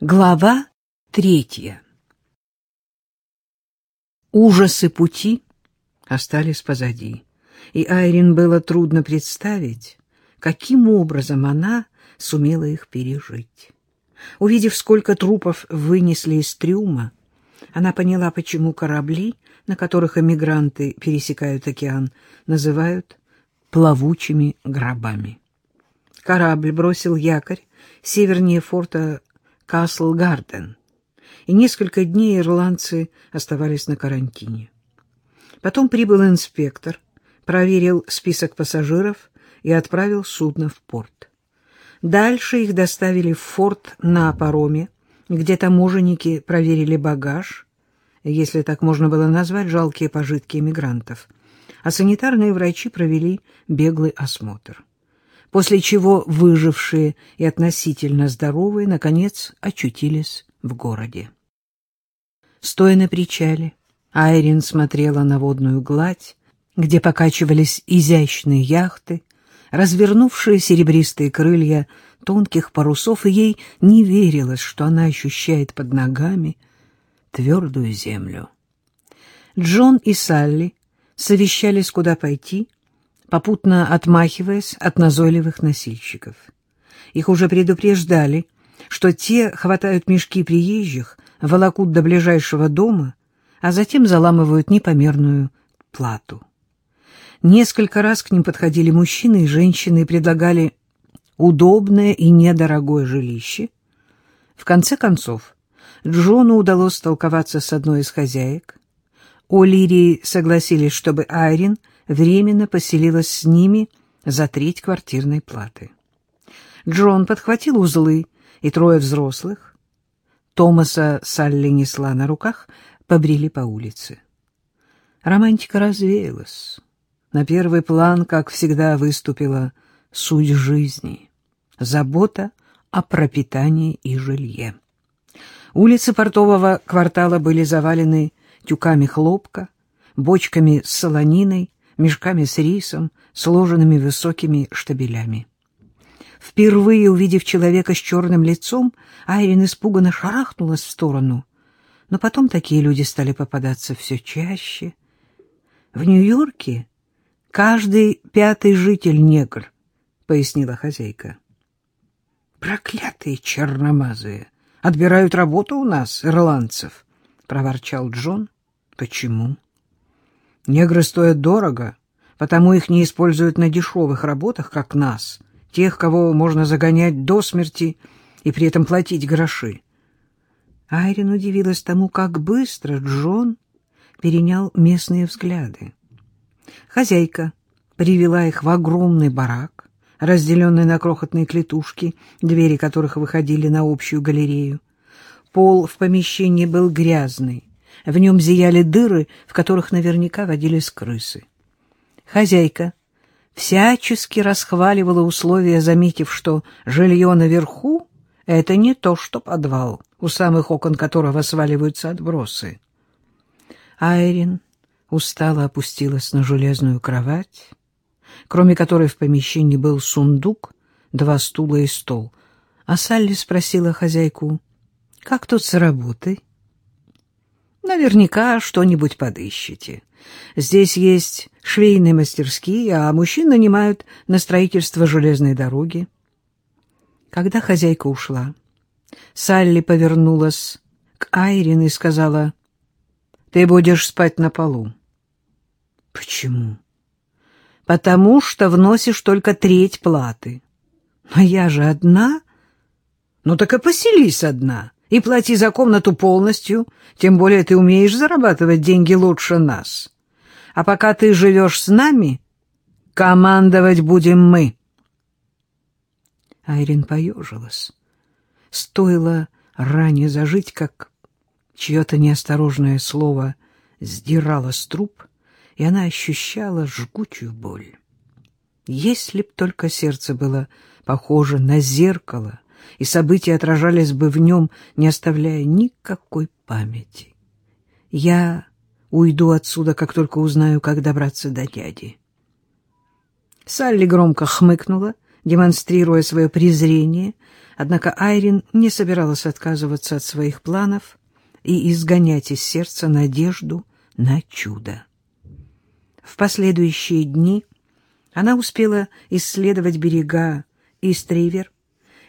Глава третья Ужасы пути остались позади, и Айрин было трудно представить, каким образом она сумела их пережить. Увидев, сколько трупов вынесли из трюма, она поняла, почему корабли, на которых эмигранты пересекают океан, называют плавучими гробами. Корабль бросил якорь севернее форта Касл-Гарден, и несколько дней ирландцы оставались на карантине. Потом прибыл инспектор, проверил список пассажиров и отправил судно в порт. Дальше их доставили в форт на пароме, где таможенники проверили багаж, если так можно было назвать жалкие пожитки эмигрантов, а санитарные врачи провели беглый осмотр после чего выжившие и относительно здоровые, наконец, очутились в городе. Стоя на причале, Айрин смотрела на водную гладь, где покачивались изящные яхты, развернувшие серебристые крылья тонких парусов, и ей не верилось, что она ощущает под ногами твердую землю. Джон и Салли совещались, куда пойти, попутно отмахиваясь от назойливых носильщиков. Их уже предупреждали, что те хватают мешки приезжих, волокут до ближайшего дома, а затем заламывают непомерную плату. Несколько раз к ним подходили мужчины и женщины и предлагали удобное и недорогое жилище. В конце концов, Джону удалось столковаться с одной из хозяек. О'Лирии согласились, чтобы Айрин временно поселилась с ними за треть квартирной платы. Джон подхватил узлы, и трое взрослых, Томаса Салли несла на руках, побрели по улице. Романтика развеялась. На первый план, как всегда, выступила суть жизни — забота о пропитании и жилье. Улицы портового квартала были завалены тюками хлопка, бочками с солониной, мешками с рисом, сложенными высокими штабелями. Впервые увидев человека с черным лицом, Айрин испуганно шарахнулась в сторону. Но потом такие люди стали попадаться все чаще. В Нью-Йорке каждый пятый житель негр, — пояснила хозяйка. Проклятые черномазые! Отбирают работу у нас, ирландцев, — проворчал Джон. Почему? Негры стоят дорого, потому их не используют на дешевых работах, как нас, тех, кого можно загонять до смерти и при этом платить гроши. Айрин удивилась тому, как быстро Джон перенял местные взгляды. Хозяйка привела их в огромный барак, разделенный на крохотные клетушки, двери которых выходили на общую галерею. Пол в помещении был грязный, в нем зияли дыры, в которых наверняка водились крысы. Хозяйка всячески расхваливала условия, заметив, что жилье наверху — это не то, что подвал, у самых окон которого сваливаются отбросы. Айрин устало опустилась на железную кровать, кроме которой в помещении был сундук, два стула и стол. А Салли спросила хозяйку, «Как тут с работой?» Наверняка что-нибудь подыщете. Здесь есть швейные мастерские, а мужчин нанимают на строительство железной дороги. Когда хозяйка ушла, Салли повернулась к Айрин и сказала, «Ты будешь спать на полу». «Почему?» «Потому что вносишь только треть платы». «Но я же одна». «Ну так и поселись одна» и плати за комнату полностью, тем более ты умеешь зарабатывать деньги лучше нас. А пока ты живешь с нами, командовать будем мы. Айрин поежилась. Стоило ранее зажить, как чье-то неосторожное слово сдирало с труп, и она ощущала жгучую боль. Если б только сердце было похоже на зеркало — и события отражались бы в нем, не оставляя никакой памяти. Я уйду отсюда, как только узнаю, как добраться до дяди. Салли громко хмыкнула демонстрируя свое презрение, однако Айрин не собиралась отказываться от своих планов и изгонять из сердца надежду на чудо. В последующие дни она успела исследовать берега Истривер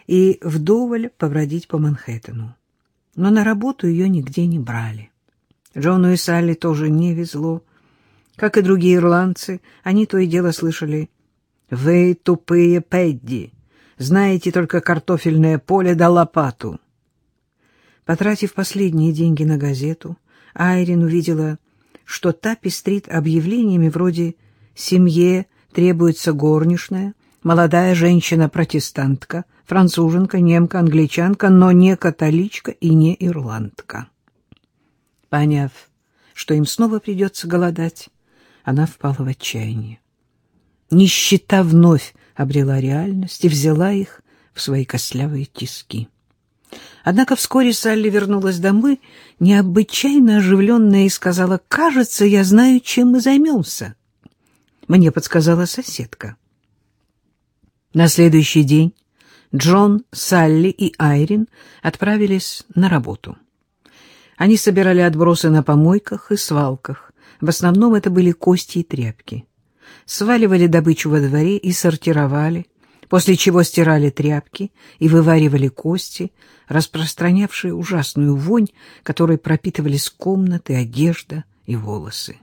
и вдоволь побродить по Манхэттену. Но на работу ее нигде не брали. Джону и Салли тоже не везло. Как и другие ирландцы, они то и дело слышали «Вы тупые Пэдди, знаете только картофельное поле да лопату». Потратив последние деньги на газету, Айрин увидела, что та пестрит объявлениями вроде «Семье требуется горничная», «Молодая женщина-протестантка», «Француженка», «Немка», «Англичанка», но не католичка и не ирландка. Поняв, что им снова придется голодать, она впала в отчаяние. Нищета вновь обрела реальность и взяла их в свои костлявые тиски. Однако вскоре Салли вернулась домой, необычайно оживленная, и сказала, «Кажется, я знаю, чем мы займемся». Мне подсказала соседка. На следующий день Джон, Салли и Айрин отправились на работу. Они собирали отбросы на помойках и свалках. В основном это были кости и тряпки. Сваливали добычу во дворе и сортировали, после чего стирали тряпки и вываривали кости, распространявшие ужасную вонь, которой пропитывались комнаты, одежда и волосы.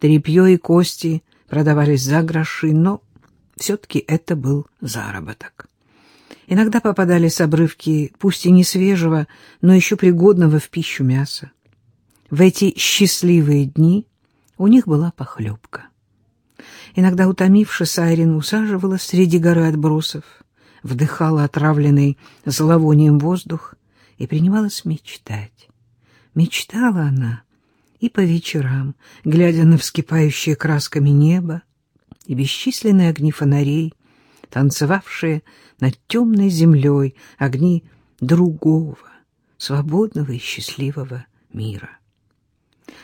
Тряпье и кости продавались за гроши, но все-таки это был заработок. Иногда попадались обрывки, пусть и не свежего, но еще пригодного в пищу мяса. В эти счастливые дни у них была похлебка. Иногда, утомившись, Айрин усаживалась среди горы отбросов, вдыхала отравленный зловонием воздух и принималась мечтать. Мечтала она и по вечерам, глядя на вскипающее красками небо и бесчисленные огни фонарей, танцевавшие над темной землей огни другого, свободного и счастливого мира.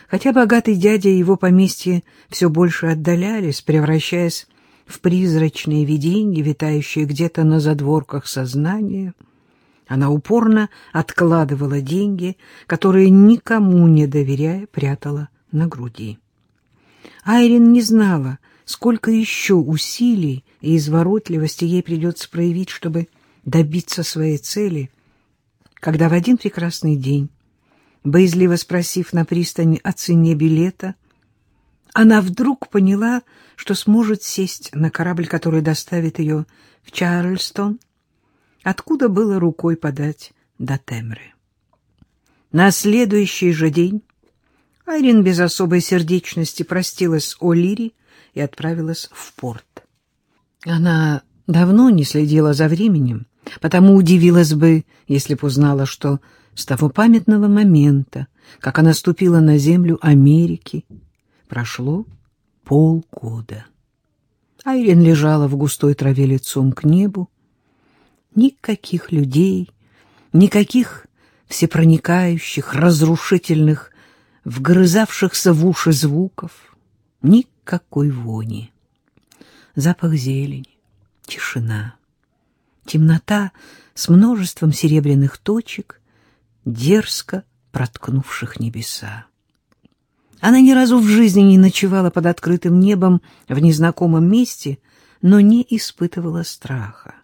Хотя богатый дядя и его поместье все больше отдалялись, превращаясь в призрачные видения, витающие где-то на задворках сознания, она упорно откладывала деньги, которые никому не доверяя прятала на груди. Айрин не знала, сколько еще усилий и изворотливости ей придется проявить, чтобы добиться своей цели, когда в один прекрасный день, боязливо спросив на пристани о цене билета, она вдруг поняла, что сможет сесть на корабль, который доставит ее в Чарльстон, откуда было рукой подать до Темры. На следующий же день Айрин без особой сердечности простилась с О'Лири и отправилась в порт. Она давно не следила за временем, потому удивилась бы, если б узнала, что с того памятного момента, как она ступила на землю Америки, прошло полгода. Айрин лежала в густой траве лицом к небу. Никаких людей, никаких всепроникающих, разрушительных, вгрызавшихся в уши звуков, никаких какой вони. Запах зелени, тишина, темнота с множеством серебряных точек, дерзко проткнувших небеса. Она ни разу в жизни не ночевала под открытым небом в незнакомом месте, но не испытывала страха.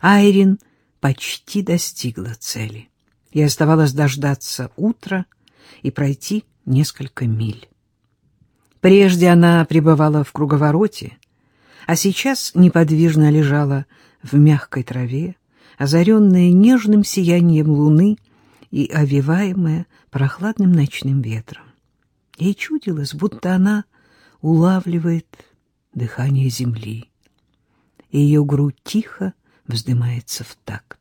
Айрин почти достигла цели, и оставалось дождаться утра и пройти несколько миль. Прежде она пребывала в круговороте, а сейчас неподвижно лежала в мягкой траве, озаренная нежным сиянием луны и овиваемая прохладным ночным ветром. Ей чудилось, будто она улавливает дыхание земли, и ее грудь тихо вздымается в такт.